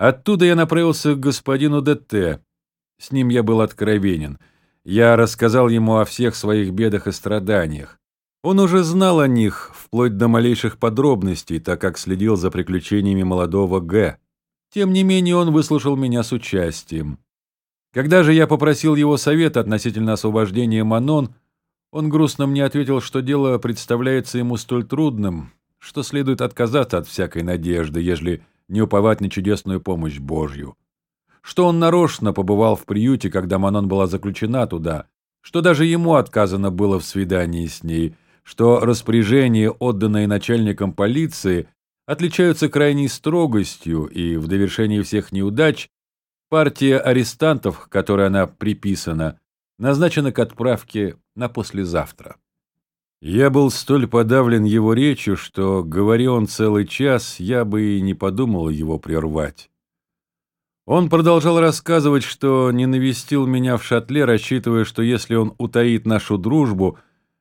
Оттуда я направился к господину ДТ. С ним я был откровенен. Я рассказал ему о всех своих бедах и страданиях. Он уже знал о них, вплоть до малейших подробностей, так как следил за приключениями молодого Г. Тем не менее, он выслушал меня с участием. Когда же я попросил его совета относительно освобождения Манон, он грустно мне ответил, что дело представляется ему столь трудным, что следует отказаться от всякой надежды, ежели не уповать на чудесную помощь Божью. Что он нарочно побывал в приюте, когда Манон была заключена туда, что даже ему отказано было в свидании с ней, что распоряжения, отданные начальником полиции, отличаются крайней строгостью, и в довершении всех неудач партия арестантов, которой она приписана, назначена к отправке на послезавтра. Я был столь подавлен его речью, что, говоря он целый час, я бы и не подумал его прервать. Он продолжал рассказывать, что не навестил меня в шатле, рассчитывая, что если он утаит нашу дружбу,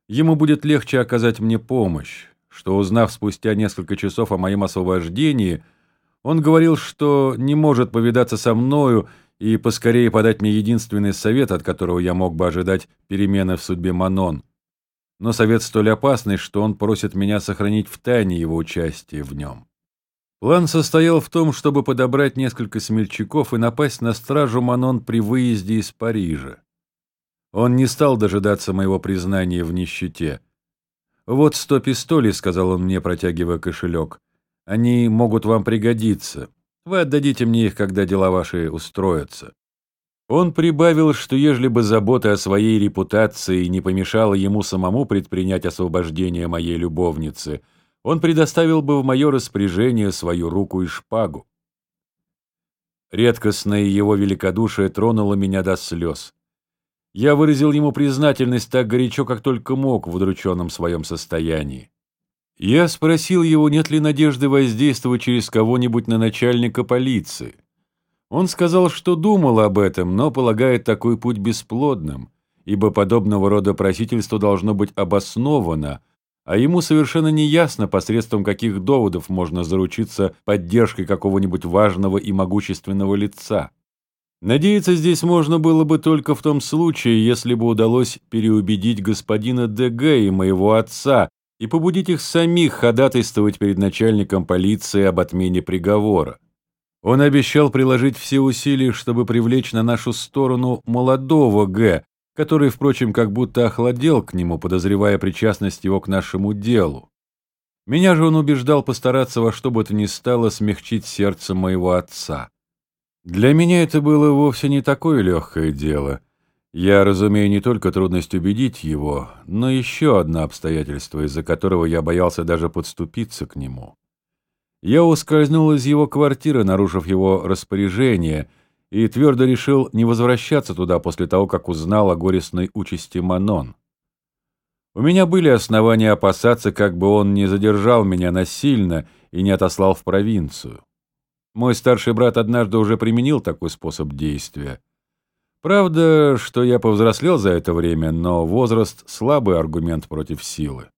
ему будет легче оказать мне помощь, что, узнав спустя несколько часов о моем освобождении, он говорил, что не может повидаться со мною и поскорее подать мне единственный совет, от которого я мог бы ожидать перемены в судьбе Манон но совет столь опасный, что он просит меня сохранить в тайне его участие в нем. План состоял в том, чтобы подобрать несколько смельчаков и напасть на стражу Манон при выезде из Парижа. Он не стал дожидаться моего признания в нищете. «Вот сто пистолей», — сказал он мне, протягивая кошелек. «Они могут вам пригодиться. Вы отдадите мне их, когда дела ваши устроятся». Он прибавил, что ежели бы забота о своей репутации не помешала ему самому предпринять освобождение моей любовницы, он предоставил бы в мое распоряжение свою руку и шпагу. Редкостное его великодушие тронуло меня до слез. Я выразил ему признательность так горячо, как только мог в удрученном своем состоянии. Я спросил его, нет ли надежды воздействовать через кого-нибудь на начальника полиции. Он сказал, что думал об этом, но полагает такой путь бесплодным, ибо подобного рода просительство должно быть обосновано, а ему совершенно не ясно, посредством каких доводов можно заручиться поддержкой какого-нибудь важного и могущественного лица. Надеяться здесь можно было бы только в том случае, если бы удалось переубедить господина ДГ и моего отца и побудить их самих ходатайствовать перед начальником полиции об отмене приговора. Он обещал приложить все усилия, чтобы привлечь на нашу сторону молодого Г, который, впрочем, как будто охладел к нему, подозревая причастность его к нашему делу. Меня же он убеждал постараться во что бы то ни стало смягчить сердце моего отца. Для меня это было вовсе не такое легкое дело. Я разумею не только трудность убедить его, но еще одно обстоятельство, из-за которого я боялся даже подступиться к нему. Я ускользнул из его квартиры, нарушив его распоряжение, и твердо решил не возвращаться туда после того, как узнал о горестной участи Манон. У меня были основания опасаться, как бы он не задержал меня насильно и не отослал в провинцию. Мой старший брат однажды уже применил такой способ действия. Правда, что я повзрослел за это время, но возраст — слабый аргумент против силы.